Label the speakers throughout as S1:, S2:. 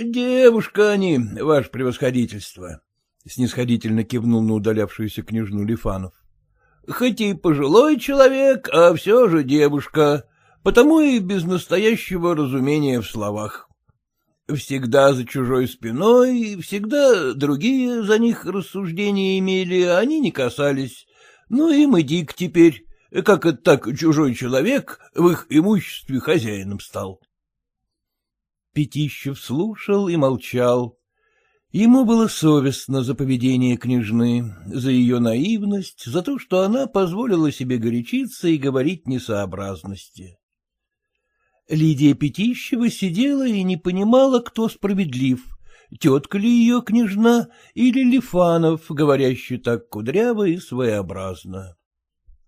S1: Девушка они, ваше превосходительство, — снисходительно кивнул на удалявшуюся княжну Лифанов. — Хоть и пожилой человек, а все же девушка, потому и без настоящего разумения в словах. Всегда за чужой спиной, всегда другие за них рассуждения имели, а они не касались. Ну и мы дик теперь, как это так чужой человек в их имуществе хозяином стал.
S2: Пятищев слушал и молчал. Ему было совестно за поведение княжны, за ее наивность, за то, что она позволила себе горячиться и говорить несообразности. Лидия Пятищева сидела и не понимала, кто справедлив, тетка ли ее княжна или Лифанов, говорящий так кудряво и своеобразно.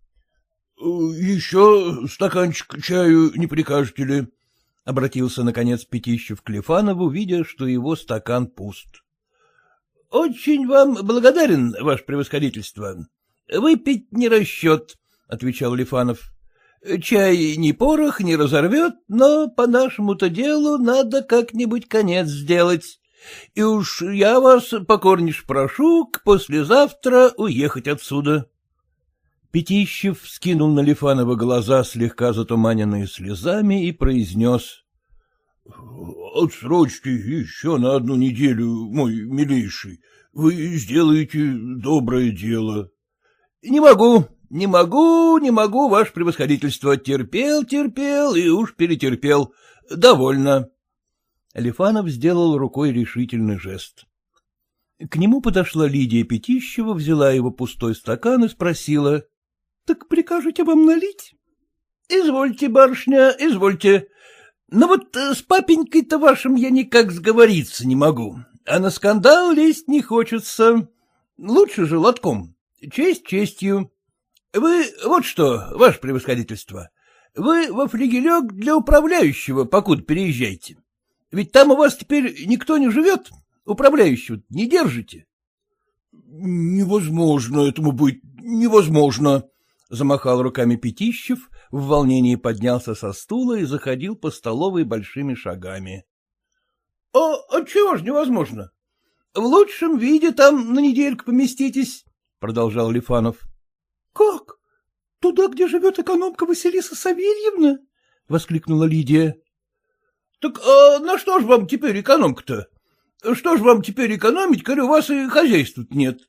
S1: — Еще стаканчик чаю не прикажете ли? — обратился, наконец, Пятищев к Лифанову, видя, что его стакан пуст. — Очень вам благодарен, ваше превосходительство. — Выпить не расчет, — отвечал Лифанов. — Чай ни порох не разорвет, но по нашему-то делу надо как-нибудь конец сделать. И уж я вас покорнейше прошу к послезавтра уехать отсюда.
S2: Пятищев скинул на Лифанова глаза, слегка затуманенные слезами, и произнес.
S1: — Отсрочьте еще на одну неделю, мой милейший. Вы сделаете доброе дело. — Не могу, не могу, не могу, ваше превосходительство. Терпел, терпел и уж перетерпел. Довольно.
S2: Лифанов сделал рукой решительный жест. К нему подошла Лидия Пятищева, взяла его пустой стакан и спросила. — Так прикажете вам налить?
S1: — Извольте, барышня, извольте. Но вот э, с папенькой-то вашим я никак сговориться не могу, а на скандал лезть не хочется. Лучше же лотком, честь честью. Вы вот что, ваше превосходительство, вы во флигелек для управляющего, покуда переезжайте. Ведь там у вас теперь никто не живет, управляющего не держите. — Невозможно этому быть, невозможно, — замахал руками Пятищев, в волнении поднялся со стула и заходил по столовой большими шагами. — А отчего ж невозможно? В лучшем виде там на недельку поместитесь, — продолжал Лифанов.
S3: — Как? Туда, где живет экономка Василиса Савельевна? — воскликнула Лидия.
S1: — Так а на что ж вам теперь экономка-то? Что ж вам теперь экономить, коли у вас и хозяйства нет?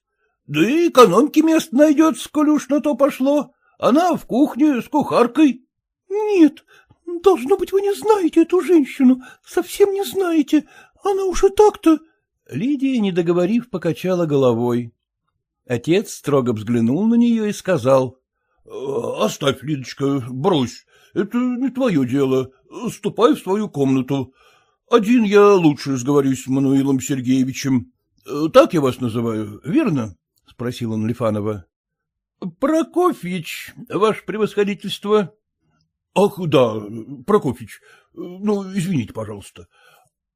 S1: Да и экономки мест найдется, коли уж на то пошло. Она в кухне с кухаркой.
S3: — Нет, должно быть, вы не знаете эту женщину, совсем не знаете. Она уж и так-то...
S2: Лидия, не договорив, покачала головой. Отец строго взглянул на нее и сказал.
S1: — Оставь, Лидочка, брось, это не твое дело. Ступай в свою комнату. Один я лучше сговорюсь с Мануилом Сергеевичем. Так я вас называю, верно? — спросил он Лифанова. — Прокофьич, ваше превосходительство. — Ах, да, Прокофьич, ну, извините, пожалуйста.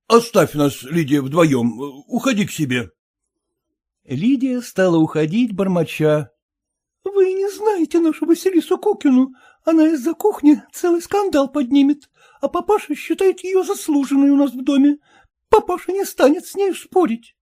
S1: Оставь нас, Лидия, вдвоем, уходи к себе.
S2: Лидия стала уходить, бормоча.
S3: — Вы не знаете нашу Василису Кукину. Она из-за кухни целый скандал поднимет, а папаша считает ее заслуженной у нас в доме. Папаша не станет с ней спорить.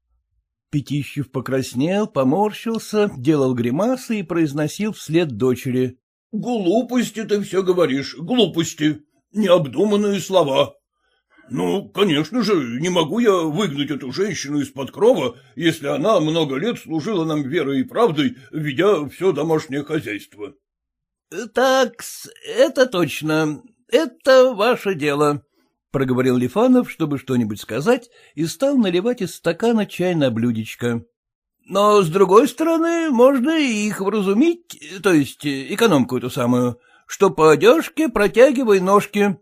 S2: Пятищев покраснел, поморщился, делал гримасы и произносил вслед дочери.
S1: — Глупости ты все говоришь, глупости, необдуманные слова.
S4: — Ну, конечно же, не могу я выгнать эту женщину из-под крова, если она много лет служила нам верой и правдой, ведя все домашнее хозяйство.
S1: — Так, это точно. Это ваше дело, — проговорил Лифанов, чтобы что-нибудь сказать, и стал наливать из стакана чай на блюдечко. Но, с другой стороны, можно и их вразумить, то есть экономку эту самую, что по одежке протягивай ножки.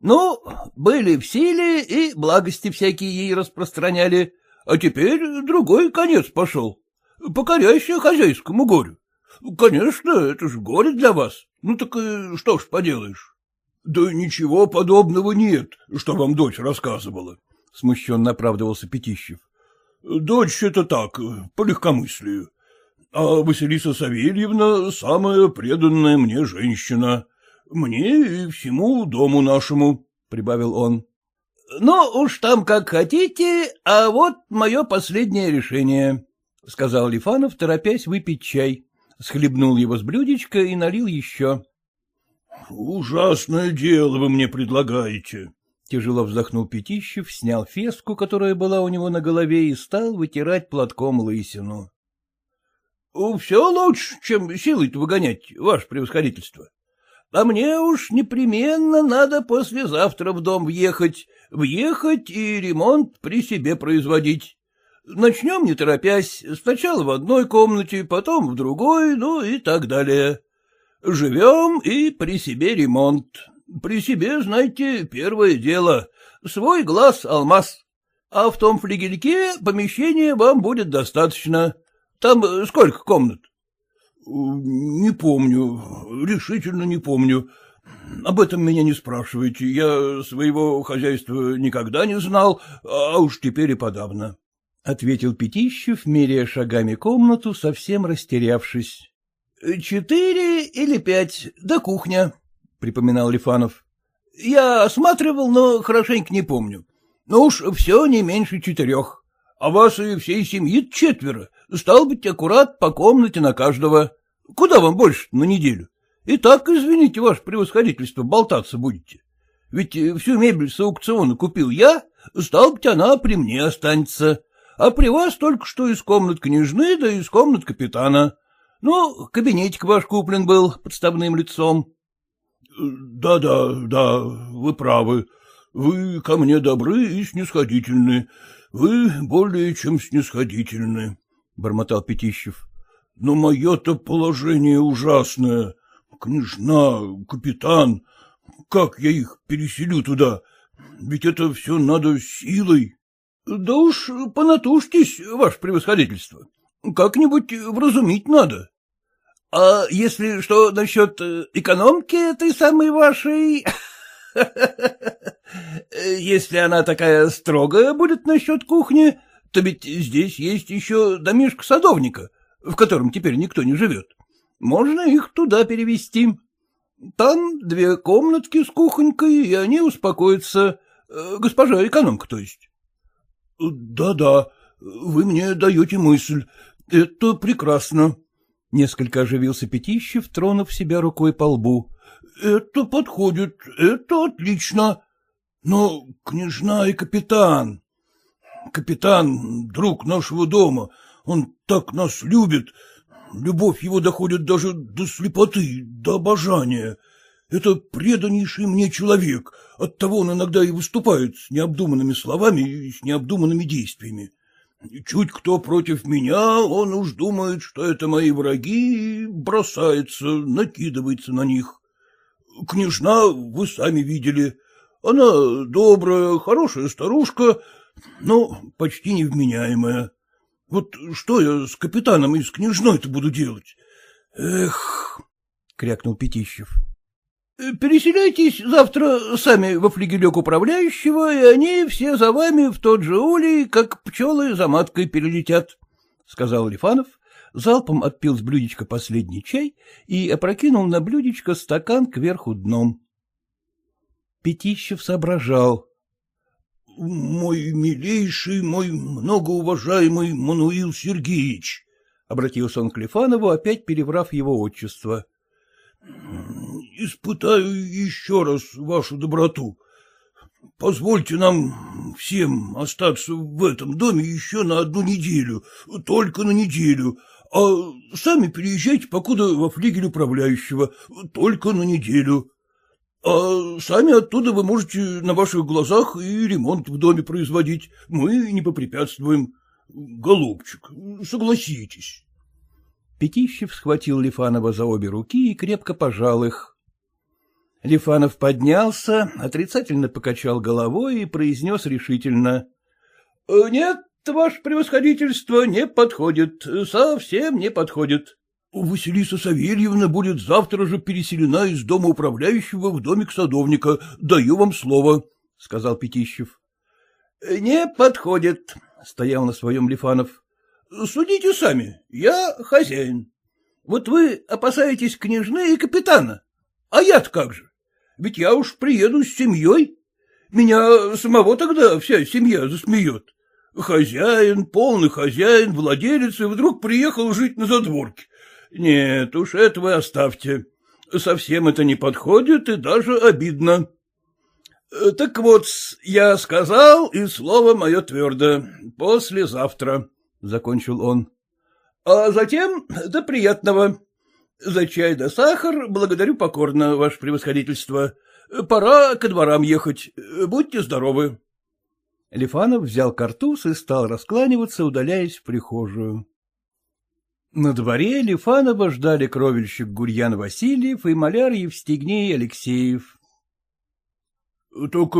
S1: Ну, были в силе и благости всякие ей распространяли, а теперь другой конец пошел, покоряющий хозяйскому горю. Конечно, это ж горе для вас. Ну так что ж поделаешь? — Да ничего подобного нет, что вам дочь рассказывала, — смущенно оправдывался Пятищев. Дочь это так, по легкомыслию. А Василиса Савельевна — самая преданная мне женщина. Мне и всему дому нашему, — прибавил он. — Ну, уж там как хотите, а вот мое последнее решение, — сказал Лифанов, торопясь выпить чай. Схлебнул его с блюдечка и налил еще.
S4: — Ужасное дело вы мне предлагаете,
S1: Тяжело вздохнул Пятищев, снял феску, которая была у него на голове, и стал вытирать платком лысину. — Все лучше, чем силой-то выгонять, ваше превосходительство. А мне уж непременно надо послезавтра в дом въехать, въехать и ремонт при себе производить. Начнем не торопясь, сначала в одной комнате, потом в другой, ну и так далее. Живем и при себе ремонт. При себе, знаете, первое дело. Свой глаз — алмаз. А в том флигельке помещения вам будет достаточно. Там э, сколько комнат?
S4: — Не помню, решительно не помню. Об этом меня не спрашивайте. Я своего хозяйства никогда не знал, а уж теперь и подавно.
S1: — ответил Пятищев, меряя шагами комнату, совсем растерявшись. — Четыре или пять, да кухня, — припоминал Лифанов. — Я осматривал, но хорошенько не помню. Ну уж все не меньше четырех. А вас и всей семьи четверо. Стал быть, аккурат по комнате на каждого. Куда вам больше на неделю? И так, извините, ваше превосходительство, болтаться будете. Ведь всю мебель с аукциона купил я, стал быть, она при мне останется. А при вас только что из комнат княжны, да из комнат капитана. Ну, кабинетик ваш куплен был подставным лицом.
S4: Да-да, да, вы правы. Вы ко мне добры и снисходительны. Вы более чем снисходительны, — бормотал Пятищев. Но мое-то положение ужасное. Княжна, капитан, как я их переселю туда? Ведь это все надо силой.
S1: — Да уж понатужьтесь, ваше превосходительство. Как-нибудь вразумить надо. — А если что насчет э, экономки этой самой вашей... Если она такая строгая будет насчет кухни, то ведь здесь есть еще домишко садовника, в котором теперь никто не живет. Можно их туда перевести. Там две комнатки с кухонькой, и они успокоятся. Э, госпожа экономка, то есть.
S4: Да — Да-да, вы мне даете мысль. Это прекрасно.
S1: Несколько оживился Пятищев, тронув себя рукой по лбу.
S4: — Это подходит, это отлично. Но княжна и капитан... Капитан — друг нашего дома, он так нас любит. Любовь его доходит даже до слепоты, до обожания. Это преданнейший мне человек, оттого он иногда и выступает с необдуманными словами и с необдуманными действиями. Чуть кто против меня, он уж думает, что это мои враги, и бросается, накидывается на них. Княжна вы сами видели. Она добрая, хорошая старушка, но почти невменяемая. Вот что я с капитаном и с княжной-то буду делать? Эх, — крякнул Пятищев.
S1: — Переселяйтесь завтра сами во флигелек управляющего, и они все за вами в тот же улей, как пчелы за маткой перелетят, — сказал Лифанов, залпом отпил с блюдечка последний чай и опрокинул на блюдечко стакан кверху дном. Пятищев соображал.
S4: — Мой милейший, мой многоуважаемый Мануил Сергеевич, — обратился он к Лифанову, опять переврав его отчество. — Испытаю еще раз вашу доброту. Позвольте нам всем остаться в этом доме еще на одну неделю, только на неделю, а сами переезжайте покуда во флигель управляющего, только на неделю. А сами оттуда вы можете на ваших глазах и ремонт в доме производить. Мы не попрепятствуем. Голубчик, согласитесь.
S2: Пятищев схватил Лифанова за обе руки и крепко пожал их. Лифанов поднялся, отрицательно покачал головой и произнес решительно. «Э, — Нет, ваше превосходительство, не подходит, совсем не подходит.
S4: — Василиса Савельевна будет завтра же переселена из дома управляющего в домик садовника. Даю вам слово, — сказал Пятищев.
S2: — Не подходит, — стоял на своем Лифанов. — Судите сами, я хозяин. Вот вы опасаетесь княжны и капитана. А я-то как же? Ведь я уж приеду с семьей. Меня самого тогда вся семья засмеет. Хозяин, полный хозяин, владелец, и вдруг приехал жить на задворке. Нет уж, это вы оставьте. Совсем это не подходит и даже обидно. Так вот, я сказал, и слово мое твердо. Послезавтра, — закончил он. А затем до приятного. За чай да сахар благодарю покорно, ваше превосходительство. Пора ко дворам ехать. Будьте здоровы. Лифанов взял картуз и стал раскланиваться, удаляясь в прихожую. На дворе Лифанова ждали кровельщик Гурьян Васильев и маляр Евстигней Алексеев.
S4: — Так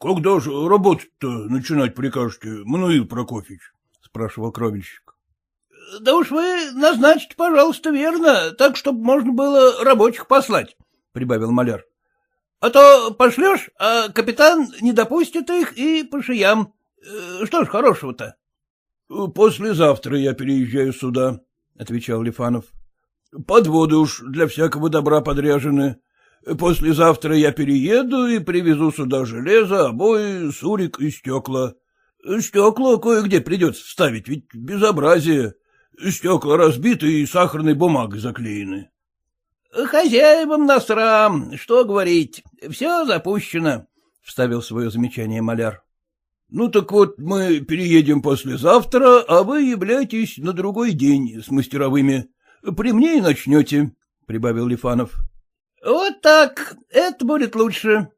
S4: когда же работать-то начинать прикажете, Мануил Прокофьевич? — спрашивал кровельщик.
S1: — Да уж вы назначите, пожалуйста, верно, так, чтобы можно было рабочих послать, — прибавил маляр. — А то пошлешь, а капитан не допустит их и по шиям. Э, что ж хорошего-то?
S4: — Послезавтра я переезжаю сюда, — отвечал Лифанов. — Подводы уж для всякого добра подряжены. Послезавтра я перееду и привезу сюда железо, обои, сурик и стекла. Стекла кое-где придется ставить, ведь безобразие. Стекла разбиты и сахарной бумагой заклеены.
S1: — Хозяевам насрам, что говорить, все запущено, — вставил свое замечание маляр.
S4: — Ну так вот, мы переедем послезавтра, а вы являйтесь на другой день с мастеровыми. При мне и начнете, — прибавил Лифанов.
S1: — Вот так, это будет лучше.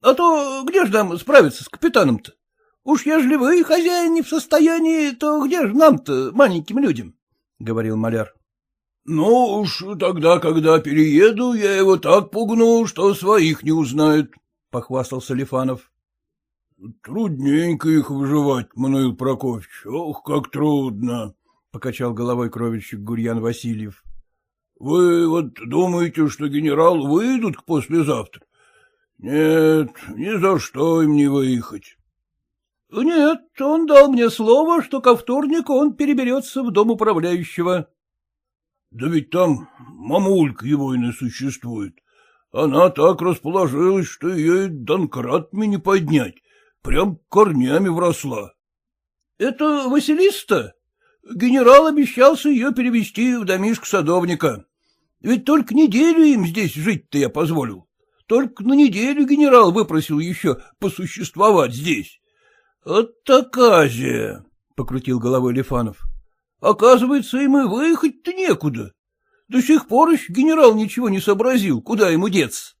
S1: А то где же нам справиться с капитаном-то? Уж ежели вы, хозяин, не в состоянии, то где же нам-то, маленьким людям? — говорил маляр.
S4: — Ну уж тогда, когда перееду, я его так пугну, что своих не узнают, — похвастался Лифанов. — Трудненько их выживать, Мануил Прокофьевич, ох, как трудно, — покачал головой кровельщик Гурьян Васильев. — Вы вот думаете, что генерал выйдут к послезавтра? Нет, ни за что им не выехать.
S1: — Нет, он дал мне слово, что ко вторнику он переберется в дом управляющего.
S4: — Да ведь там мамулька его и не существует. Она так расположилась, что ее донкратами не поднять, прям корнями вросла.
S1: — Это Василиста? Генерал обещался ее перевести в домишко садовника. Ведь только неделю им здесь жить-то я позволил. Только на неделю генерал выпросил еще посуществовать здесь. — Вот такая, — покрутил головой Лифанов. — Оказывается, им и выехать-то некуда. До сих пор еще генерал ничего не сообразил, куда ему деться.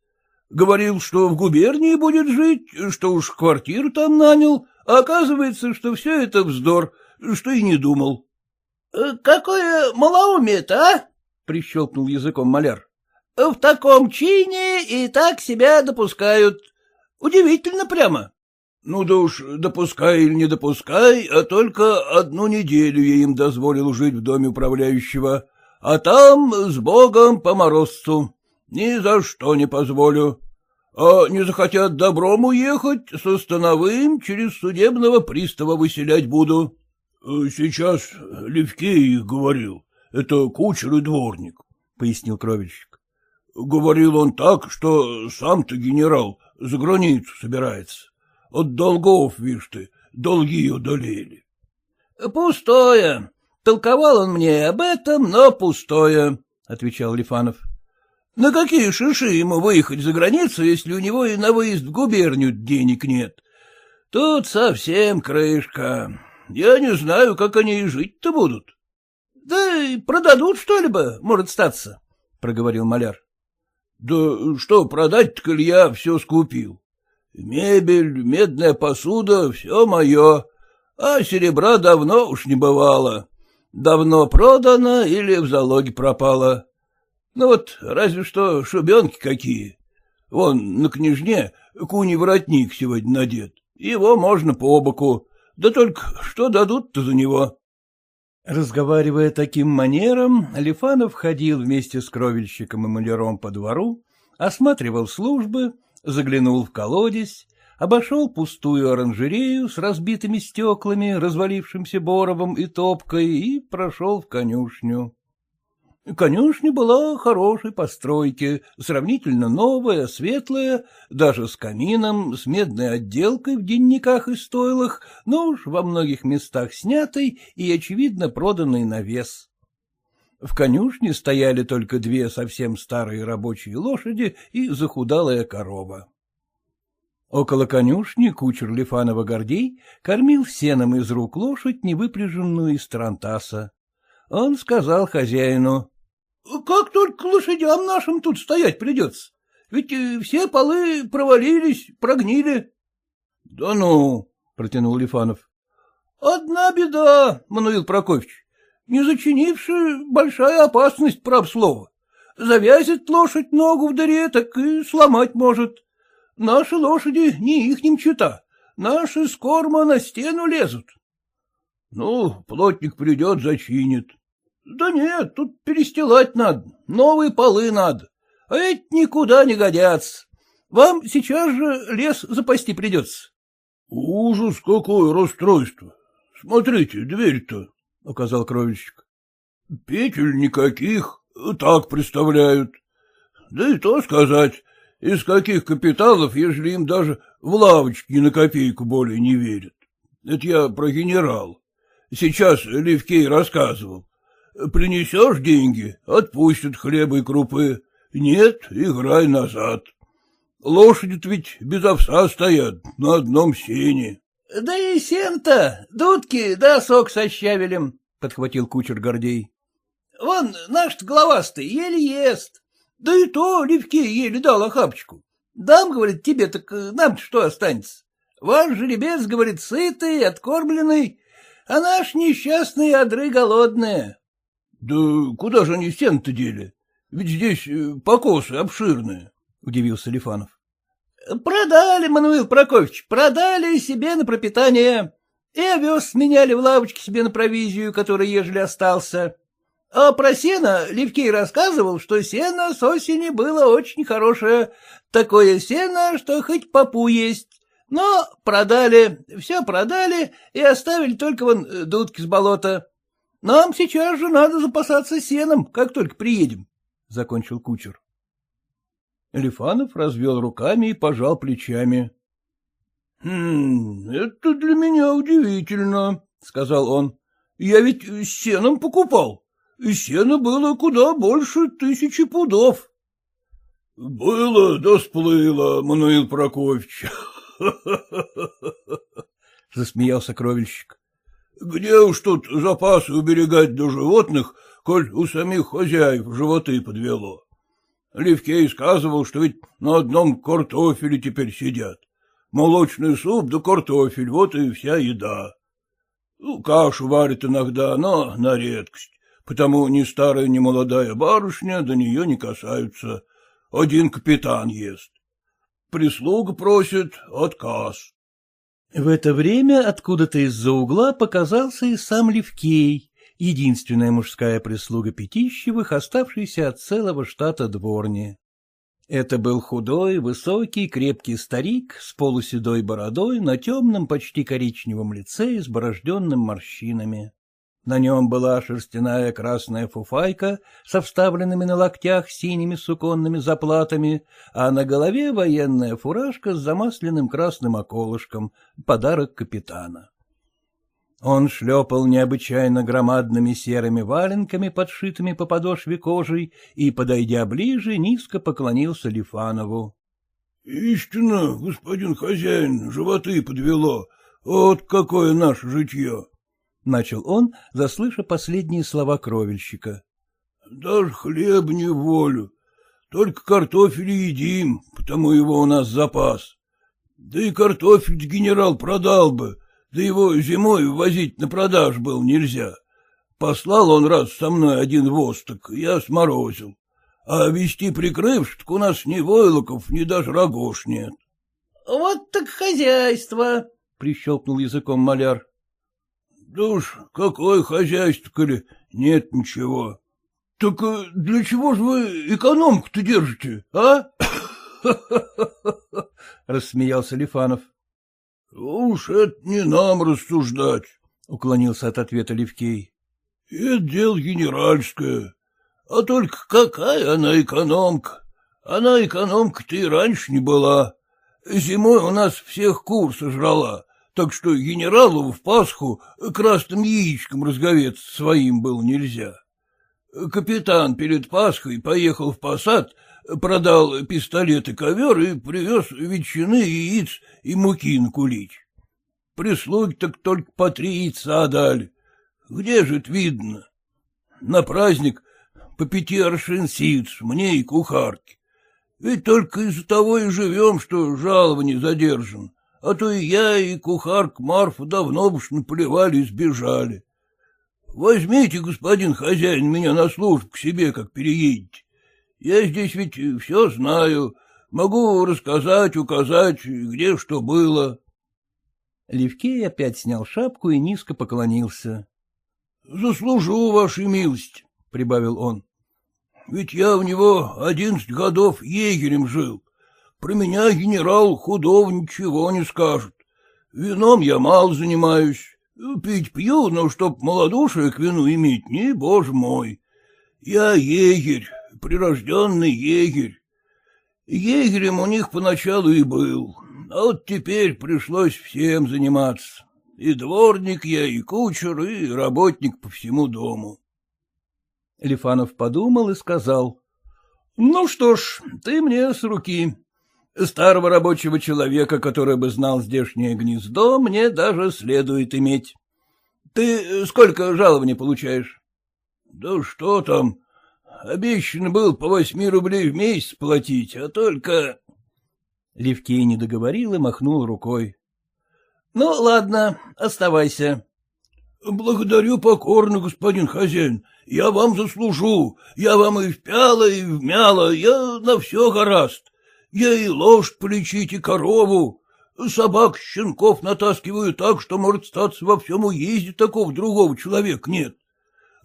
S1: Говорил, что в губернии будет жить, что уж квартиру там нанял, а оказывается, что все это вздор, что и не думал. «Э, — Какое малоумие-то, а? — прищелкнул языком маляр. — В таком чине и так себя допускают. Удивительно прямо.
S4: Ну да уж, допускай или не допускай, а только одну неделю я им дозволил жить в доме управляющего, а там с Богом по морозцу. Ни за что не позволю. А не захотят добром уехать, со становым через судебного пристава выселять буду. Сейчас Левкей говорил, это кучер и дворник, — пояснил кровельщик. Говорил он так, что сам-то генерал за границу собирается. От долгов, видишь ты, долги одолели.
S1: — Пустое. Толковал он мне об этом, но пустое, — отвечал Лифанов. На какие шиши ему выехать за границу, если у него и на выезд в губернию денег нет? Тут совсем крышка. Я не знаю, как они и жить-то будут. — Да и продадут что-либо, может статься, — проговорил маляр. — Да что продать-то, коль я все скупил? Мебель, медная посуда — все мое, а серебра давно уж не бывало. Давно продано или в залоге пропало. Ну вот, разве что шубенки какие. Вон на княжне куни воротник сегодня надет. Его можно по боку. Да только что дадут-то за него?
S2: Разговаривая таким манером, Алифанов ходил вместе с кровельщиком и маляром по двору, осматривал службы, заглянул в колодец, обошел пустую оранжерею с разбитыми стеклами, развалившимся боровом и топкой и прошел в конюшню. Конюшня была хорошей постройки, сравнительно новая, светлая, даже с камином, с медной отделкой в денниках и стойлах, но уж во многих местах снятой и, очевидно, проданной на вес. В конюшне стояли только две совсем старые рабочие лошади и захудалая корова. Около конюшни кучер Лифанова Гордей кормил сеном из рук лошадь, невыпряженную из тарантаса. Он сказал хозяину.
S1: — Как только лошадям нашим тут стоять придется. Ведь э, все полы провалились, прогнили. — Да ну, — протянул Лифанов. — Одна беда, Мануил Прокофьевич. Не зачинивши, большая опасность, прав слово. Завязит лошадь ногу в дыре, так и сломать может. Наши лошади не ихним чита, наши с корма на стену лезут. — Ну, плотник придет, зачинит. — Да нет, тут перестилать надо, новые полы надо, а эти никуда не годятся. Вам сейчас же лес запасти придется. — Ужас, какое расстройство! Смотрите, дверь-то, — указал кровельщик. — Петель никаких, так представляют. Да и то сказать, из каких капиталов, ежели им даже в лавочке на копейку более не верят. Это я про генерал. Сейчас Левкей рассказывал. Принесешь деньги — отпустят хлеба и крупы. Нет — играй назад. Лошади-то ведь без овса стоят на одном сене. — Да и сен-то, дудки да сок со щавелем, — подхватил кучер Гордей. — Вон наш головастый еле ест. Да и то Левке еле дал охапочку. Дам, говорит, тебе, так нам что останется? Ваш жеребец, говорит, сытый, откормленный, а наш несчастный одры голодные. Да куда же они сено-то дели? Ведь здесь э, покосы обширные, — удивился Лифанов. — Продали, Мануил Прокофьевич, продали себе на пропитание. И овес сменяли в лавочке себе на провизию, который ежели остался. А про сено Левкей рассказывал, что сено с осени было очень хорошее, такое сено, что хоть попу есть. Но продали, все продали и оставили только вон э, дудки с болота. Нам сейчас же надо запасаться сеном, как только приедем, — закончил кучер. Элифанов развел руками и пожал плечами. — Хм, это для меня удивительно, — сказал он. — Я ведь сеном покупал, и сено было куда больше тысячи пудов. — Было да сплыло, Мануил Прокофьевич. — засмеялся кровельщик. Где уж тут запасы уберегать до животных, коль у самих хозяев животы подвело? Левкей сказывал, что ведь на одном картофеле теперь сидят. Молочный суп да картофель, вот и вся еда. Ну, кашу варят иногда, но на редкость, потому ни старая, ни молодая барышня до нее не касаются. Один капитан ест. Прислуга просит отказ.
S2: В это время откуда-то из-за угла показался и сам Левкей, единственная мужская прислуга Пятищевых, оставшаяся от целого штата дворни. Это был худой, высокий, крепкий старик с полуседой бородой на темном, почти коричневом лице, изборожденным морщинами. На нем была шерстяная красная фуфайка со вставленными на локтях синими суконными заплатами, а на голове военная фуражка с замасленным красным околышком, подарок капитана. Он шлепал необычайно громадными серыми валенками, подшитыми по подошве кожей, и, подойдя ближе, низко поклонился Лифанову.
S4: — Истинно, господин хозяин, животы подвело. Вот какое наше житье!
S2: — начал он, заслыша последние слова кровельщика.
S4: — Даже хлеб не волю. Только картофель едим, потому его у нас запас. Да и картофель генерал продал бы, да его зимой возить на продаж был нельзя. Послал он раз со мной один восток, я сморозил. А вести прикрывши, так у нас ни войлоков, ни даже рогош нет.
S1: — Вот так хозяйство, — прищелкнул языком маляр.
S4: — Да уж, какое хозяйство, коли нет ничего. — Так э, для чего же вы экономку-то держите, а?
S2: — рассмеялся Лифанов.
S4: — Уж это не нам рассуждать, —
S2: уклонился от ответа Левкей.
S4: — Это дело генеральское. А только какая она экономка? Она экономка-то и раньше не была. Зимой у нас всех кур сожрала, так что генералу в Пасху красным яичком разговеться своим было нельзя. Капитан перед Пасхой поехал в посад, продал пистолет и ковер и привез ветчины, яиц и муки накулить. Прислуги так только по три яйца дали. Где же это видно? На праздник по пяти аршин сиц, мне и кухарке. Ведь только из-за того и живем, что жалование задержан. А то и я, и кухарка Марфа давно уж наплевали и сбежали. Возьмите, господин хозяин, меня на службу к себе, как переедете. Я здесь ведь все знаю, могу рассказать, указать, где что было.
S2: Левкей опять снял шапку и низко поклонился.
S4: — Заслужу, вашей милость, — прибавил он. — Ведь я у него одиннадцать годов егерем жил. Про меня генерал худого ничего не скажет. Вином я мало занимаюсь. Пить пью, но чтоб малодушие к вину иметь, не, боже мой. Я егерь, прирожденный егерь. Егерем у них поначалу и был, а вот теперь пришлось всем заниматься. И дворник я, и кучер, и работник по всему дому.
S2: Лифанов подумал и сказал.
S1: — Ну что ж, ты мне с руки. Старого рабочего человека, который бы знал здешнее гнездо, мне даже следует иметь. Ты сколько жалований получаешь?
S4: — Да что там, Обещан был по восьми рублей в месяц платить, а только...
S2: Левкей не договорил и махнул рукой.
S1: — Ну, ладно, оставайся.
S4: — Благодарю покорно, господин хозяин. Я вам заслужу. Я вам и впяла, и вмяла. Я на все гораст. Я и лошадь полечить, и корову. Собак, щенков натаскиваю так, что, может, статься во всем уезде такого другого человека нет.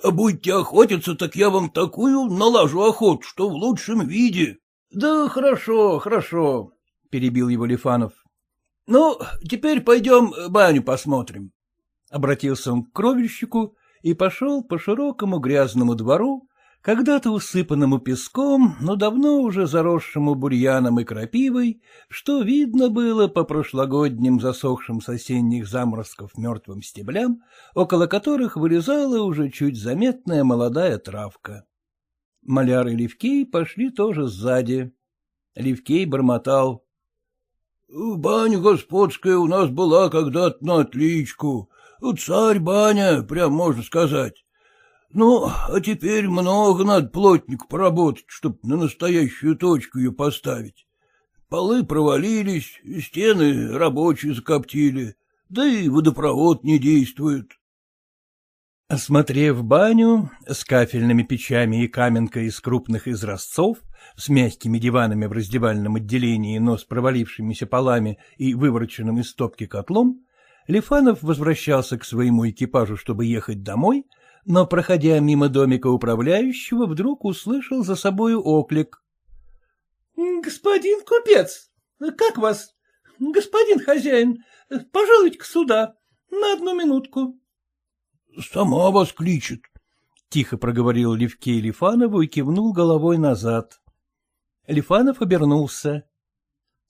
S4: Будете охотиться, так я вам такую налажу охоту, что в лучшем виде.
S1: — Да хорошо, хорошо, — перебил его Лифанов. — Ну, теперь пойдем баню посмотрим.
S2: Обратился он к кровельщику и пошел по широкому грязному двору, когда-то усыпанному песком, но давно уже заросшему бурьяном и крапивой, что видно было по прошлогодним засохшим с осенних заморозков мертвым стеблям, около которых вылезала уже чуть заметная молодая травка. Маляр и Левкей пошли тоже сзади. Левкей бормотал.
S4: — Баня господская у нас была когда-то на отличку. Царь баня, прям можно сказать. Ну, а теперь много надо плотнику поработать, чтоб на настоящую точку ее поставить. Полы провалились, стены рабочие закоптили, да и водопровод не действует.
S2: Осмотрев баню с кафельными печами и каменкой из крупных изразцов, с мягкими диванами в раздевальном отделении, но с провалившимися полами и вывороченным из стопки котлом, Лифанов возвращался к своему экипажу, чтобы ехать домой, но, проходя мимо домика управляющего, вдруг услышал за собою оклик.
S3: — Господин купец, как вас? Господин хозяин, пожалуйте-ка сюда, на одну минутку.
S4: — Сама вас кличет, —
S2: тихо проговорил Левкей Лифанову и кивнул головой назад. Лифанов обернулся.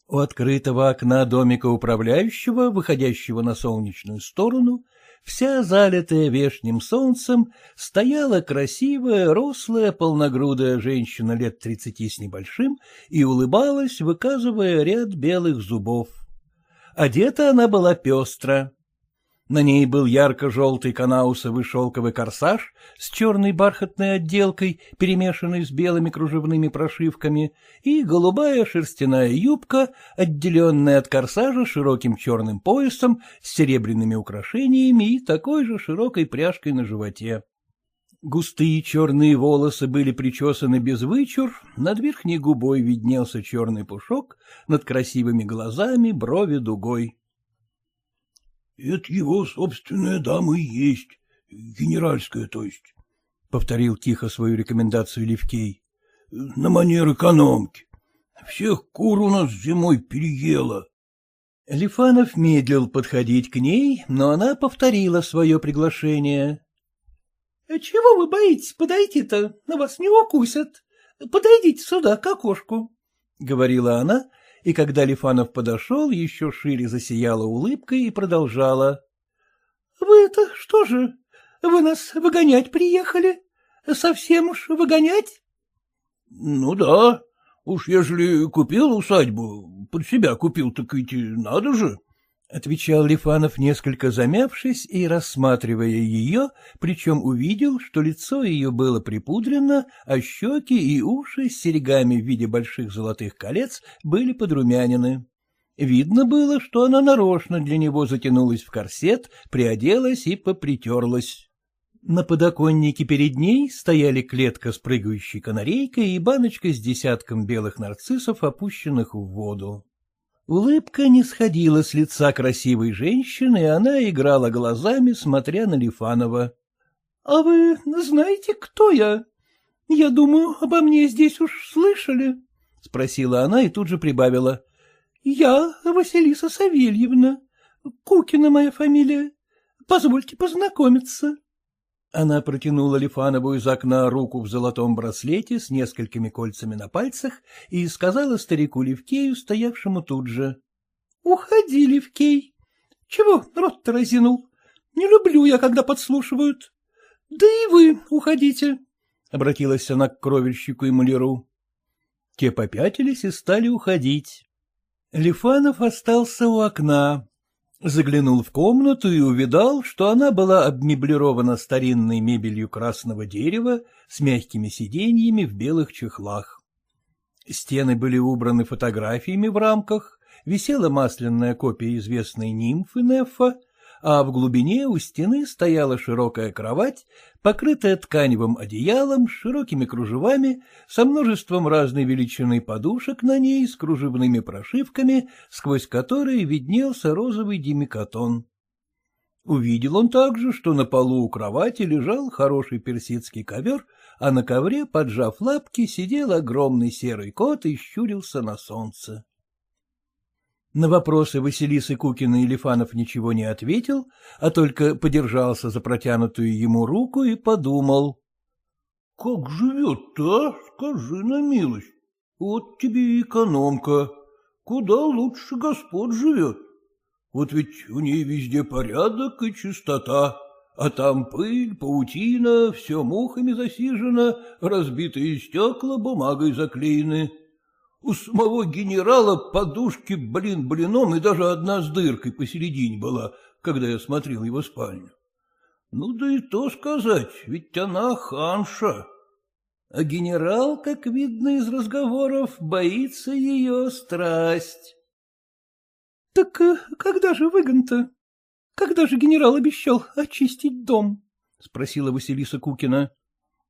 S2: У открытого окна домика управляющего, выходящего на солнечную сторону, вся залитая вешним солнцем, стояла красивая, рослая, полногрудая женщина лет тридцати с небольшим и улыбалась, выказывая ряд белых зубов. Одета она была пестро. На ней был ярко-желтый канаусовый шелковый корсаж с черной бархатной отделкой, перемешанной с белыми кружевными прошивками, и голубая шерстяная юбка, отделенная от корсажа широким черным поясом с серебряными украшениями и такой же широкой пряжкой на животе. Густые черные волосы были причесаны без вычур, над верхней губой виднелся черный пушок, над красивыми глазами брови дугой.
S4: — Это его собственная дама и есть, генеральская, то есть, — повторил тихо свою рекомендацию Левкей. — На манер экономки. Всех кур у нас зимой переела.
S2: Лифанов медлил подходить к ней, но она повторила свое приглашение. — Чего вы боитесь подойти-то? На вас не укусят. Подойдите сюда, к окошку, — говорила она, и когда Лифанов подошел, еще шире засияла улыбкой и продолжала. — Вы это что же? Вы нас выгонять приехали? Совсем уж выгонять?
S4: — Ну да. Уж ежели купил усадьбу, под себя купил, так идти надо же.
S2: — отвечал Лифанов, несколько замявшись и рассматривая ее, причем увидел, что лицо ее было припудрено, а щеки и уши с серьгами в виде больших золотых колец были подрумянины. Видно было, что она нарочно для него затянулась в корсет, приоделась и попритерлась. На подоконнике перед ней стояли клетка с прыгающей канарейкой и баночка с десятком белых нарциссов, опущенных в воду. Улыбка не сходила с лица красивой женщины, и она играла глазами, смотря на Лифанова. — А вы знаете, кто я? Я думаю, обо мне здесь уж слышали, — спросила она и тут же прибавила. — Я Василиса Савельевна, Кукина моя фамилия. Позвольте познакомиться. Она протянула Лифанову из окна руку в золотом браслете с несколькими кольцами на пальцах и сказала старику Левкею, стоявшему тут же. — Уходи, Левкей. Чего рот-то разинул? Не люблю я, когда подслушивают. Да и вы уходите, — обратилась она к кровельщику и маляру. Те попятились и стали уходить. Лифанов остался у окна, Заглянул в комнату и увидал, что она была обмеблирована старинной мебелью красного дерева с мягкими сиденьями в белых чехлах. Стены были убраны фотографиями в рамках, висела масляная копия известной нимфы Нефа, а в глубине у стены стояла широкая кровать, покрытая тканевым одеялом с широкими кружевами, со множеством разной величины подушек на ней, с кружевными прошивками, сквозь которые виднелся розовый демикатон. Увидел он также, что на полу у кровати лежал хороший персидский ковер, а на ковре, поджав лапки, сидел огромный серый кот и щурился на солнце. На вопросы Василисы Кукина и Лифанов ничего не ответил, а только подержался за протянутую ему руку и подумал. — Как живет-то, а? Скажи на милость. Вот тебе и экономка. Куда лучше Господь живет. Вот ведь у ней везде порядок и чистота, а там пыль, паутина, все мухами засижено, разбитые стекла бумагой заклеены. У самого генерала подушки блин блином и даже одна с дыркой посередине была, когда я смотрел его спальню. Ну да и то сказать, ведь она ханша. А генерал, как видно из разговоров, боится ее страсть. — Так э, когда же выгон-то? Когда же генерал обещал очистить дом? — спросила Василиса Кукина.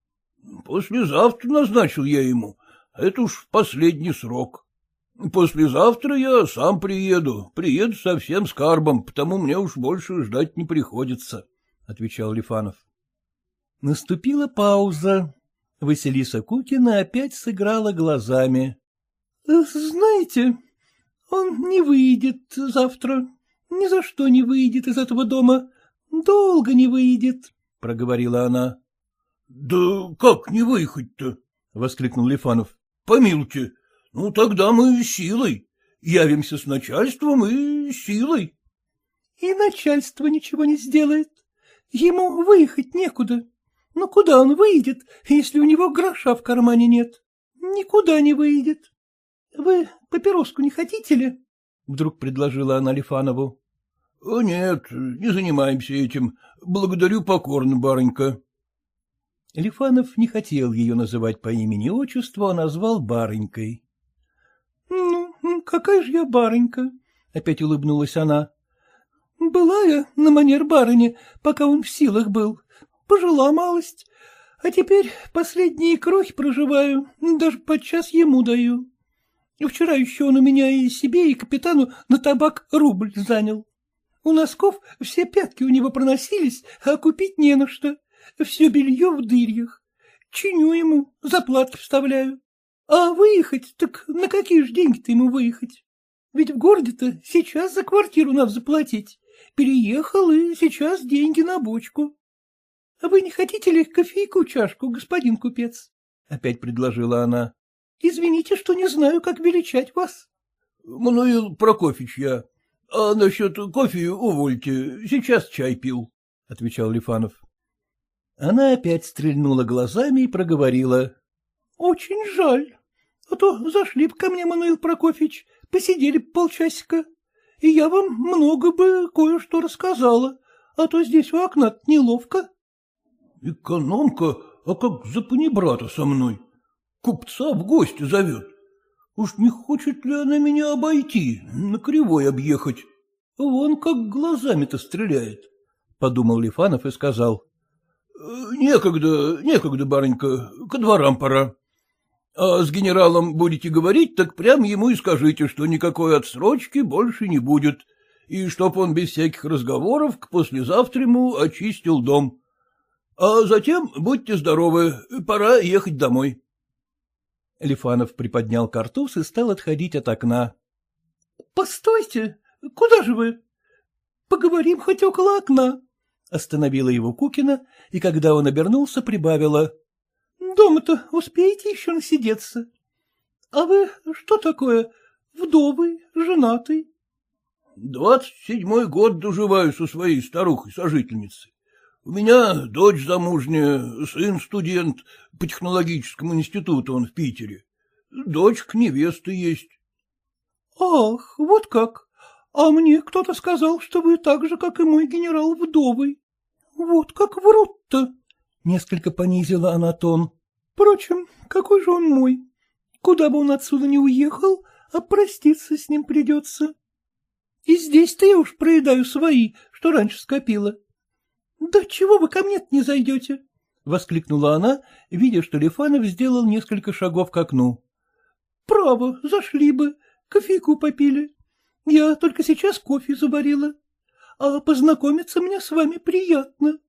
S2: — Послезавтра назначил я ему, это уж последний срок. Послезавтра я сам приеду, приеду со всем скарбом, потому мне уж больше ждать не приходится, — отвечал Лифанов. Наступила пауза. Василиса Кукина опять сыграла глазами. — Знаете, он не выйдет завтра, ни за что не выйдет из этого дома, долго не выйдет, — проговорила она. — Да как не выехать-то? — воскликнул Лифанов. Помилуйте, ну тогда мы силой, явимся с начальством и силой.
S3: И начальство ничего не сделает. Ему выехать некуда. Но куда он выйдет, если у него гроша в кармане нет? Никуда не выйдет. Вы папироску не хотите ли? Вдруг предложила она Лифанову.
S4: — Нет, не занимаемся этим. Благодарю покорно, барынька.
S2: Лифанов не хотел ее называть по имени-отчеству, а назвал барынькой.
S3: — Ну, какая же я барынька? — опять улыбнулась она. — Была я на манер барыни, пока он в силах был. Пожила малость. А теперь последние крохи проживаю, даже подчас ему даю. Вчера еще он у меня и себе, и капитану на табак рубль занял. У носков все пятки у него проносились, а купить не на что. Все белье в дырьях. Чиню ему, заплатки вставляю. А выехать, так на какие же деньги-то ему выехать? Ведь в городе-то сейчас за квартиру надо заплатить. Переехал, и сейчас деньги на бочку. — А вы не хотите ли кофейку чашку, господин купец? — опять предложила она. — Извините, что не знаю, как величать вас.
S4: — Мануил Прокофьевич я. А насчет кофе увольте, сейчас чай пил, — отвечал Лифанов.
S2: Она опять стрельнула глазами и проговорила.
S3: — Очень жаль. А то зашли бы ко мне, Мануил Прокофьевич, посидели бы полчасика, и я вам много бы кое-что рассказала, а то здесь у окна неловко.
S4: — Экономка, а как за панибрата со мной? Купца в гости зовет. Уж не хочет ли она меня обойти, на кривой объехать? Вон как глазами-то стреляет, — подумал Лифанов и сказал. — Некогда, некогда, барынька, ко дворам пора. А с генералом будете говорить, так прям ему и скажите, что никакой отсрочки больше не будет, и чтоб он без всяких разговоров к послезавтраму очистил дом. А затем будьте здоровы, пора ехать домой.
S2: Лифанов приподнял картуз и стал отходить от окна.
S3: — Постойте, куда же вы? Поговорим хоть около окна.
S2: Остановила его Кукина, и когда он обернулся, прибавила.
S3: — Дома-то успеете еще насидеться? А вы что такое, вдовый, женатый?
S4: — Двадцать седьмой год доживаю со своей старухой-сожительницей. У меня дочь замужняя, сын студент по технологическому институту, он в Питере. Дочка невеста есть.
S3: — Ах, вот как! А мне кто-то сказал, что вы так же, как и мой генерал, вдовый. Вот как врут-то! — несколько понизила она тон. — Впрочем, какой же он мой? Куда бы он отсюда не уехал, а проститься с ним придется. И здесь-то я уж проедаю свои, что раньше скопила. —— Да чего вы ко мне не зайдете? — воскликнула она, видя, что Лифанов сделал несколько шагов к окну. — Право, зашли бы, кофейку попили. Я только сейчас кофе заварила. А познакомиться мне с вами приятно.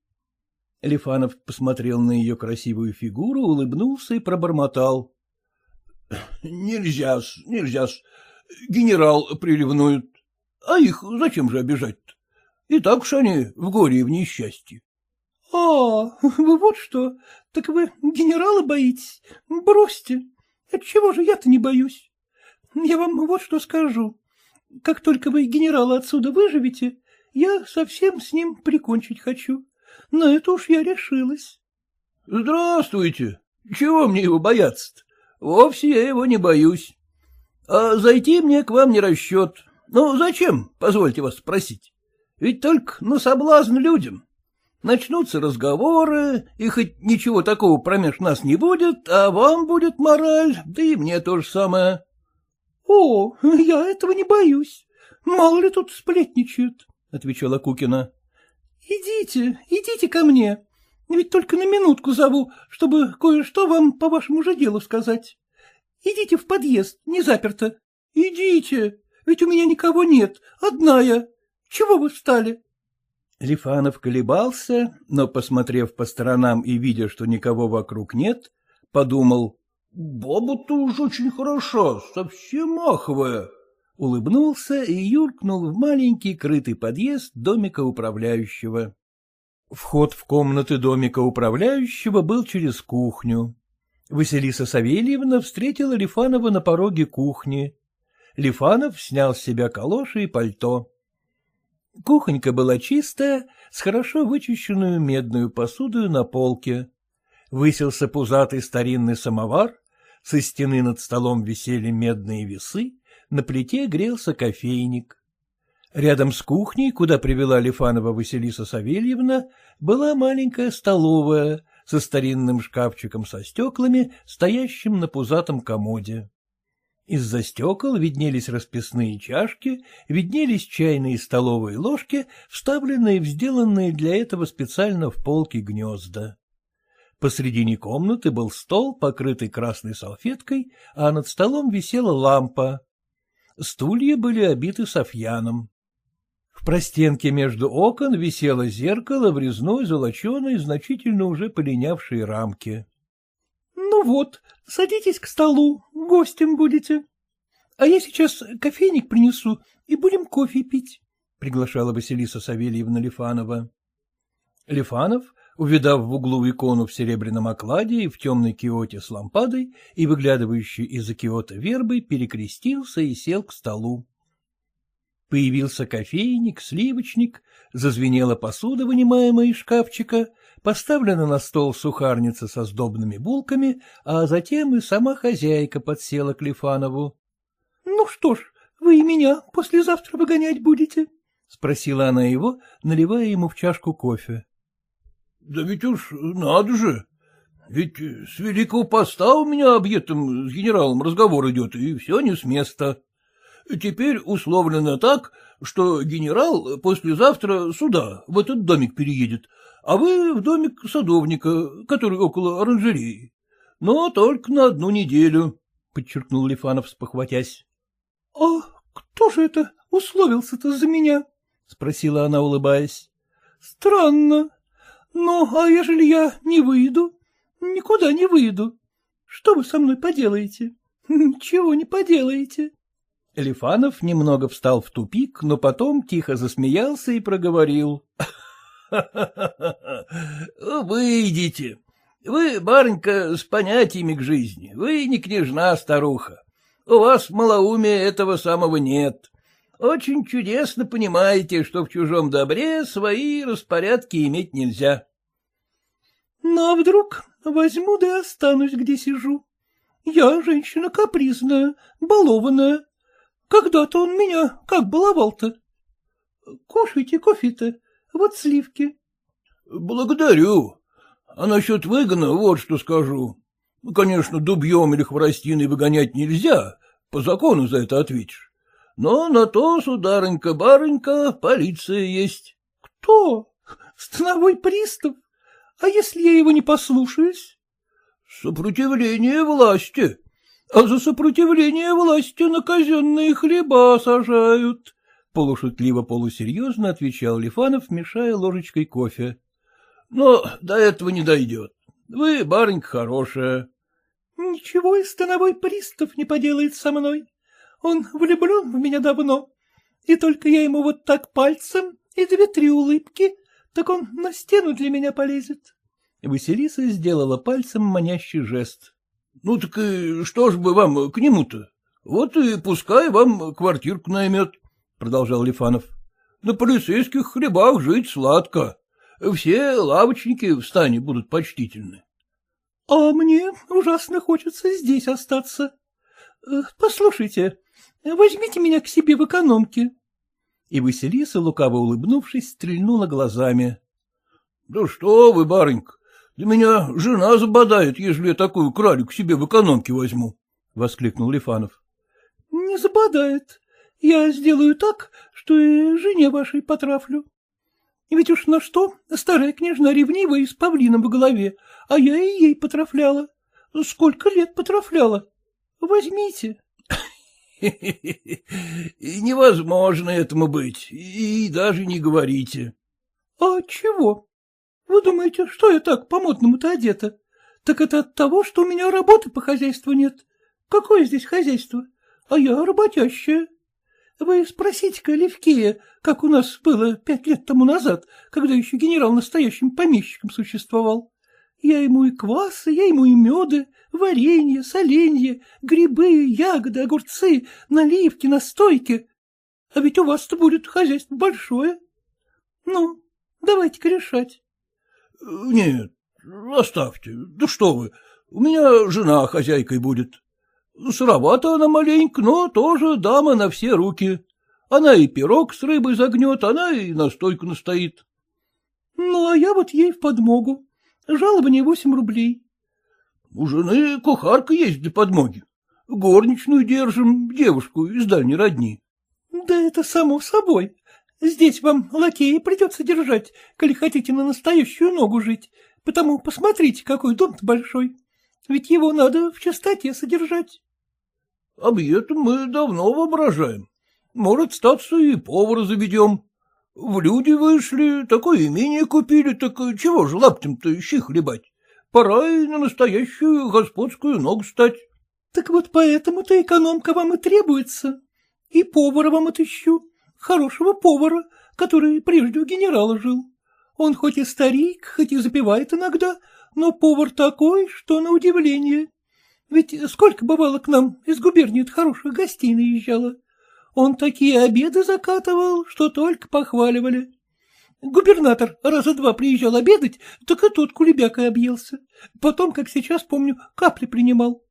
S2: Лифанов посмотрел на ее красивую фигуру, улыбнулся и пробормотал.
S4: — Нельзя-с, нельзя-с. Генерал приревнует. А их зачем же обижать-то? И так уж они в горе и в несчастье.
S3: — А, вы вот что, так вы генерала боитесь? Бросьте. Отчего же я-то не боюсь? Я вам вот что скажу. Как только вы генерала отсюда выживете, я совсем с ним прикончить хочу. На это уж я решилась.
S4: — Здравствуйте. Чего мне его бояться-то? Вовсе я его не боюсь. А зайти мне к вам не расчет. Ну, зачем, позвольте вас спросить? Ведь только на соблазн людям. Начнутся разговоры, и хоть ничего такого промеж нас не будет, а вам будет мораль, да и мне то же самое.
S3: — О, я этого не боюсь. Мало ли тут сплетничают, — отвечала Кукина. — Идите, идите ко мне. Ведь только на минутку зову, чтобы кое-что вам по вашему же делу сказать. Идите в подъезд, не заперто. Идите, ведь у меня никого нет, одна я. Чего вы встали?
S2: Лифанов колебался, но, посмотрев по сторонам и видя, что никого вокруг нет, подумал, — Баба-то уж очень хороша, совсем маховая. Улыбнулся и юркнул в маленький крытый подъезд домика управляющего. Вход в комнаты домика управляющего был через кухню. Василиса Савельевна встретила Лифанова на пороге кухни. Лифанов снял с себя калоши и пальто. Кухонька была чистая, с хорошо вычищенную медную посудою на полке. Высился пузатый старинный самовар, со стены над столом висели медные весы, на плите грелся кофейник. Рядом с кухней, куда привела Лифанова Василиса Савельевна, была маленькая столовая со старинным шкафчиком со стеклами, стоящим на пузатом комоде. Из-за стекол виднелись расписные чашки, виднелись чайные и столовые ложки, вставленные в сделанные для этого специально в полки гнезда. Посредине комнаты был стол, покрытый красной салфеткой, а над столом висела лампа. Стулья были обиты софьяном. В простенке между окон висело зеркало в резной, золоченой, значительно уже полинявшей рамке.
S3: — Ну вот, садитесь к столу, гостем будете. А я сейчас кофейник принесу, и будем кофе пить, — приглашала Василиса Савельевна Лифанова.
S2: Лифанов, увидав в углу икону в серебряном окладе и в темной киоте с лампадой и выглядывающей из-за киота вербой, перекрестился и сел к столу. Появился кофейник, сливочник, зазвенела посуда, вынимаемая из шкафчика, поставлена на стол сухарница со сдобными булками, а затем и сама хозяйка подсела к Лифанову.
S3: — Ну что ж, вы и меня послезавтра выгонять будете?
S2: — спросила она его, наливая ему в чашку кофе.
S4: — Да ведь уж надо же. Ведь с Великого Поста у меня об этом с генералом разговор идет, и все не с места. Теперь условлено так, что генерал послезавтра сюда, в этот домик переедет, а вы в домик садовника, который около оранжереи. Но только на одну неделю, — подчеркнул Лифанов, спохватясь.
S3: — А кто же это условился-то за меня? — спросила она, улыбаясь. — Странно. Ну, а ежели я не выйду? Никуда не выйду. Что вы со мной поделаете? Ничего не поделаете.
S2: Лифанов немного встал в тупик, но потом тихо засмеялся и проговорил.
S4: — Выйдите. Вы, барынька, с понятиями к жизни. Вы не княжна-старуха. У вас малоумия этого самого нет. Очень чудесно понимаете, что в чужом добре свои распорядки иметь нельзя.
S3: — Ну, а вдруг возьму да и останусь, где сижу? Я женщина капризная, балованная. Когда-то он меня как баловал-то. Кушайте кофе-то, вот сливки.
S4: — Благодарю. А насчет выгона вот что скажу. Конечно, дубьем или хворостиной выгонять нельзя, по закону за это ответишь. Но на то, сударынька-барынька, полиция есть.
S3: — Кто? Становой пристав? А если я его не послушаюсь?
S4: — Сопротивление власти. А за сопротивление власти на казенные хлеба сажают. Полушутливо-полусерьезно отвечал Лифанов, мешая ложечкой кофе. — Но до этого не дойдет. Вы, барынька, хорошая.
S3: — Ничего и становой пристав не поделает со мной. Он влюблен в меня давно, и только я ему вот так пальцем и две-три улыбки, так он на стену для меня полезет.
S2: Василиса сделала пальцем манящий жест.
S4: — Ну так и что ж бы вам к нему-то? Вот и пускай вам квартирку наймет, — продолжал Лифанов. — На полицейских хлебах жить сладко. Все лавочники в стане будут почтительны.
S3: — А мне ужасно хочется здесь остаться. Э, послушайте, возьмите меня к себе в экономке.
S2: И Василиса, лукаво улыбнувшись, стрельнула глазами.
S4: — Да что вы, барынька, да меня жена забодает, ежели я такую кралю к себе в экономке возьму, — воскликнул Лифанов.
S3: — Не забодает. Я сделаю так, что и жене вашей потрафлю. Ведь уж на что старая княжна ревнивая и с павлином в голове, а я и ей потрафляла. Сколько лет потрафляла? Возьмите.
S4: — Невозможно этому быть, и даже не говорите.
S3: — А чего? Вы думаете, что я так по-модному-то одета? Так это от того, что у меня работы по хозяйству нет. Какое здесь хозяйство? А я работящая. Вы спросите-ка Левкея, как у нас было пять лет тому назад, когда еще генерал настоящим помещиком существовал. Я ему и квасы, я ему и меды, варенье, соленье, грибы, ягоды, огурцы, наливки, настойки. А ведь у вас-то будет хозяйство большое. Ну, давайте-ка решать.
S4: — Нет, оставьте. Да что вы, у меня жена хозяйкой будет. Сыровата она маленько, но тоже дама на все руки. Она и пирог с рыбой загнет, она и настойку настоит.
S3: — Ну, а я вот ей в подмогу. Жалование восемь рублей.
S4: — У жены кухарка есть для подмоги. Горничную держим, девушку из дальней родни.
S3: — Да это само собой. Здесь вам лакея придется держать, коли хотите на настоящую ногу жить, потому посмотрите, какой дом-то большой. Ведь его надо в чистоте содержать.
S4: — Об этом мы давно воображаем. Может, статься и повара заведем. В люди вышли, такое имение купили, так чего же лаптем-то щи хлебать? Пора и на настоящую господскую ногу стать.
S3: — Так вот поэтому-то экономка вам и требуется. И повара вам отыщу, хорошего повара, который прежде у генерала жил. Он хоть и старик, хоть и запивает иногда, но повар такой, что на удивление. Ведь сколько бывало к нам из губернии хороших гостей наезжало. Он такие обеды закатывал, что только похваливали. Губернатор раза два приезжал обедать, так и тот кулебякой объелся. Потом, как сейчас помню, капли принимал.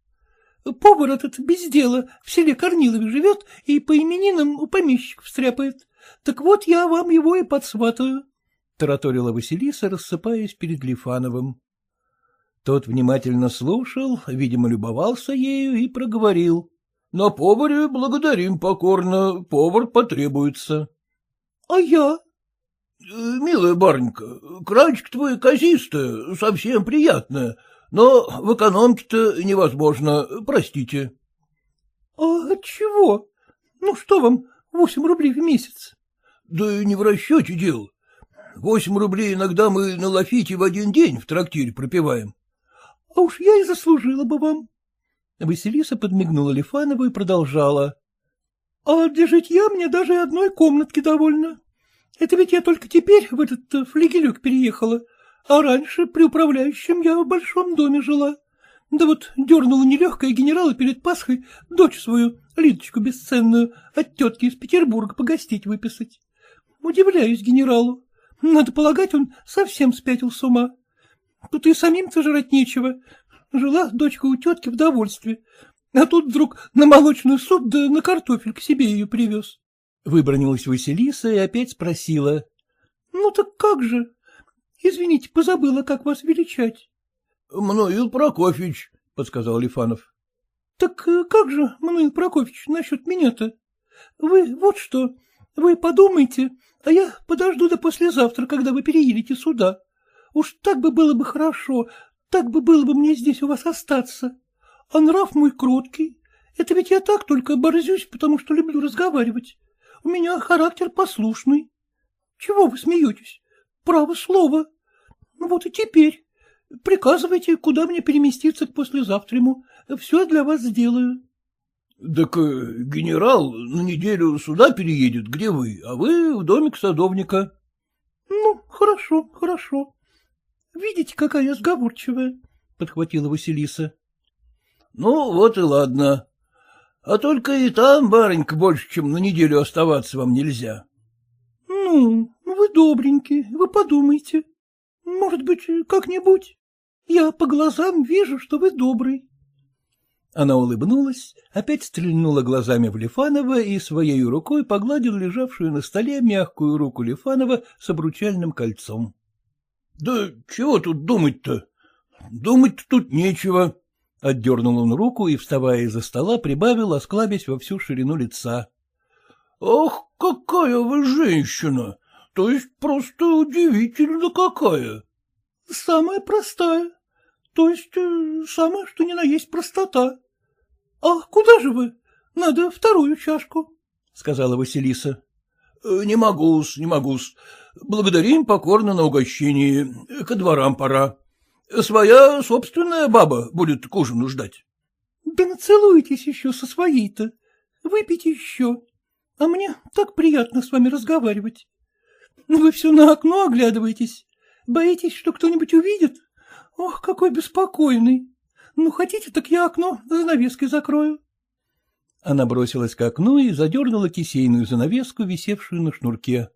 S3: Повар этот без дела в селе Корнилове живет и по именинам у помещиков стряпает. Так вот я вам его и подсватаю. — тараторила Василиса, рассыпаясь перед Лифановым. Тот внимательно слушал, видимо, любовался ею и проговорил.
S4: — На поваре благодарим покорно, повар потребуется.
S3: — А я?
S4: — Милая барынька, кральчик твой казистая, совсем приятная, но в экономке-то невозможно, простите.
S3: — А чего? Ну что вам, восемь рублей в месяц?
S4: — Да не в расчете дело. Восемь рублей иногда мы на лафите в один день в трактире пропиваем.
S3: — А уж я и заслужила бы вам. Василиса подмигнула Лифанову и продолжала. — А для житья мне даже одной комнатки довольно. Это ведь я только теперь в этот э, флигелек переехала, а раньше при управляющем я в большом доме жила. Да вот дернула нелегкая генерала перед Пасхой дочь свою, Лидочку бесценную, от тетки из Петербурга погостить выписать. Удивляюсь генералу. Надо полагать, он совсем спятил с ума. Тут и самим-то жрать нечего. Жила дочка у тетки в довольстве, а тут вдруг на молочный суп да на картофель к себе ее привез. Выбронилась Василиса и опять спросила. — Ну так как же? Извините, позабыла, как вас величать.
S4: — Мануил Прокофьевич, — подсказал Лифанов.
S3: — Так э, как же, Мануил Прокофьевич, насчет меня-то? Вы вот что, вы подумайте, а я подожду до послезавтра, когда вы переедете сюда. Уж так бы было бы хорошо, так бы было бы мне здесь у вас остаться. А нрав мой кроткий. Это ведь я так только борзюсь, потому что люблю разговаривать. У меня характер послушный. Чего вы смеетесь? Право слово. Вот и теперь. Приказывайте, куда мне переместиться к послезавтраму. Все для вас сделаю.
S4: — Так э, генерал на неделю сюда переедет, где вы, а вы в домик садовника.
S3: — Ну, хорошо, хорошо. Видите, какая я сговорчивая, — подхватила Василиса.
S4: — Ну, вот и ладно. А только и там, барынька, больше, чем на неделю оставаться вам нельзя.
S3: — Ну, вы добренький, вы подумайте. Может быть, как-нибудь. Я по глазам вижу, что вы добрый. Она улыбнулась, опять стрельнула глазами в Лифанова и своей рукой погладила лежавшую на столе мягкую руку Лифанова с обручальным кольцом.
S4: — Да чего тут думать-то? Думать тут нечего.
S3: Отдернул он руку и, вставая из-за стола, прибавил, осклабясь во всю ширину лица.
S4: — Ах, какая вы женщина! То есть просто удивительно какая!
S3: — Самая простая. То есть э, самая, что ни на есть простота. — А куда же вы? Надо вторую чашку, — сказала Василиса.
S4: «Э, — Не могу-с, не могу-с. Благодарим покорно на угощение. Ко дворам пора. Своя собственная баба будет к ужину ждать.
S3: — Да нацелуйтесь еще со своей-то. Выпейте еще. А мне так приятно с вами разговаривать. Вы все на окно оглядываетесь. Боитесь, что кто-нибудь увидит? Ох, какой беспокойный. Ну, хотите, так я окно занавеской закрою. Она бросилась к окну и задернула кисейную занавеску, висевшую на шнурке.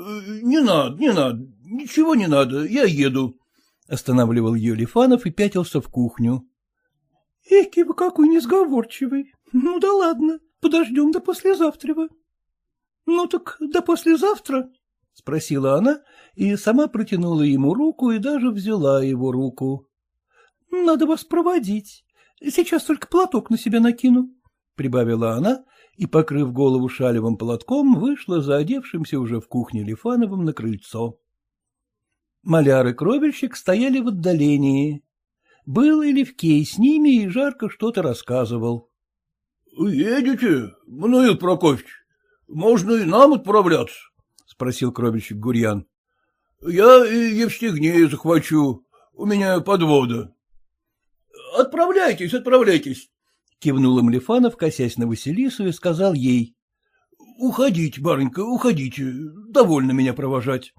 S4: Не надо, не надо, ничего не надо, я еду, — останавливал ее Лифанов и пятился в кухню.
S3: — Эки вы какой несговорчивый. Ну да ладно, подождем до послезавтра. — Ну так до послезавтра, — спросила она и сама протянула ему руку и даже взяла его руку. — Надо вас проводить. Сейчас только платок на себя накину, — прибавила она и, покрыв голову шалевым платком, вышла за одевшимся уже в кухне Лифановым на крыльцо. Маляр и кровельщик стояли в отдалении. Был и Левкей с ними и жарко что-то рассказывал.
S4: — Едете, Мануил Прокофьевич? Можно и нам отправляться, — спросил кровельщик Гурьян. — Я и Евстигнея захвачу, у меня подвода. — Отправляйтесь, отправляйтесь, — кивнул им Лифанов, косясь на Василису, и сказал ей. — Уходите, барынька, уходите, довольно меня провожать.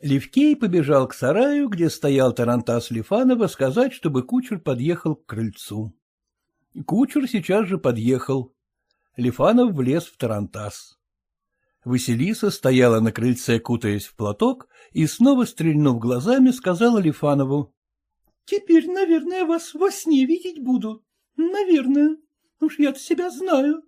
S2: Левкей побежал к сараю, где стоял Тарантас Лифанова, сказать, чтобы кучер подъехал к крыльцу. Кучер сейчас же подъехал. Лифанов влез в Тарантас. Василиса стояла на крыльце, кутаясь в платок, и, снова стрельнув глазами, сказала Лифанову.
S3: — Теперь, наверное, вас во сне видеть буду. Наверное. Уж я-то себя знаю.